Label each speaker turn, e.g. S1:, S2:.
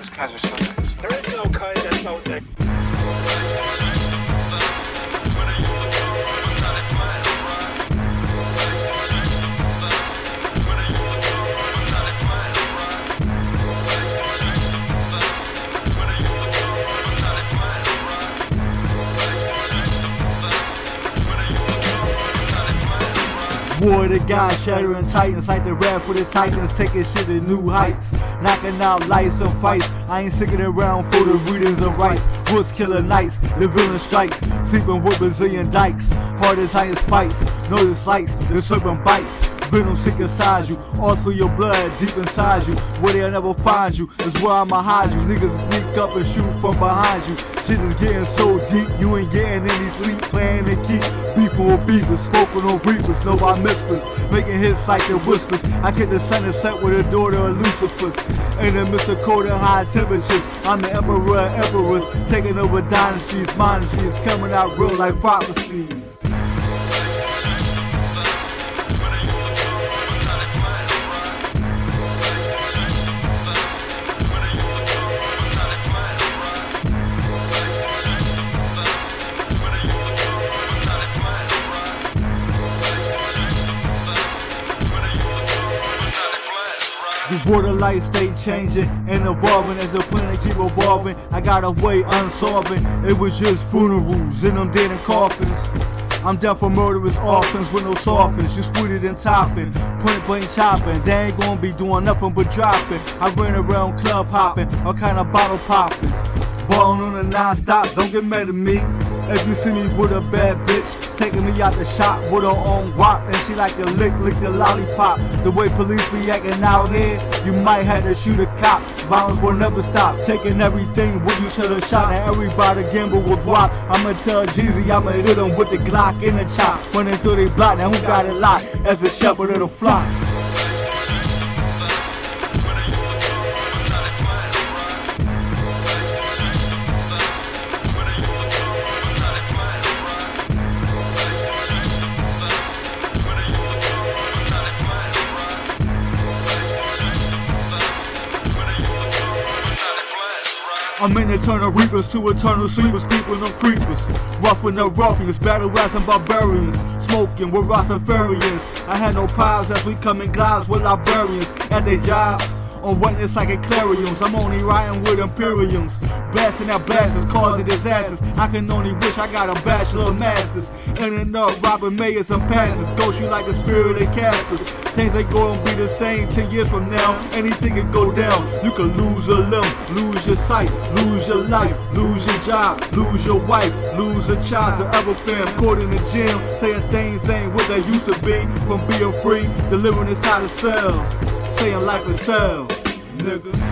S1: This Keyser Soze.
S2: There is no Keyser Soze.
S3: War the God, shattering titans like the rap for the titans taking shit to new heights. Knocking out lights and fights. I ain't sticking around for the readings and rights. Woods killer nights, the villain strikes. Sleeping with Brazilian dykes. Hard as iron spikes. The slights, the serpent bites. Venom sick inside you, all through your blood, deep inside you. Where they'll never find you is where I'ma hide you. Niggas sneak up and shoot from behind you. Shit is getting so deep, you ain't getting any sleep. Playing and keep beefing with beefers, smoking on reapers, know I whispers, making hits like the whispers. I get the sun and set with the daughter of Lucifer. In the midst of cold and high temperatures, I'm the emperor of emperors, taking over dynasties, monasteries, coming out real like prophecy. The border lights stay changing and evolving as the planet keep evolving. I got a way unsolving. It was just funerals and them dead in coffins. I'm down for murderous orphans with no softens. Just squeezed and topping, point blank chopping. They ain't gonna be doing nothing but dropping. I ran around club hopping, all kind of bottle popping. Ballin' on a non-stop, don't get mad at me. If you see me with a bad bitch, taking me out the shop with her own guap, and she like to lick, lick the lollipop. The way police be acting out here, you might have to shoot a cop. Violence will never stop, taking everything what you should have shot. Everybody gamble with guap. I'ma tell Jeezy, I'ma hit him with the Glock in the chop. Running through the block, now who got it locked? As the shepherd of the flock. I'm in eternal reapers to eternal sleepers, creeping on creepers. Roughing the ruffians, battle razzing barbarians. Smoking with Rastafarians. I had no piles as we come in glides with librarians at their jobs. On wetness like a clarions, I'm only riding with Imperiums. Blasting out blasters, causing disasters. I can only wish I got a bachelor of masters. In and up, robbing mayors and pastors. Ghost you like a spirit of casters. Things ain't gonna be the same 10 years from now. Anything can go down. You can lose a limb, lose your sight, lose your life, lose your job, lose your wife, lose a child to ever fam. Caught in the gym, saying things ain't what they used to be. From being free, delivering inside a cell. Saying life is hell, nigga.